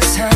time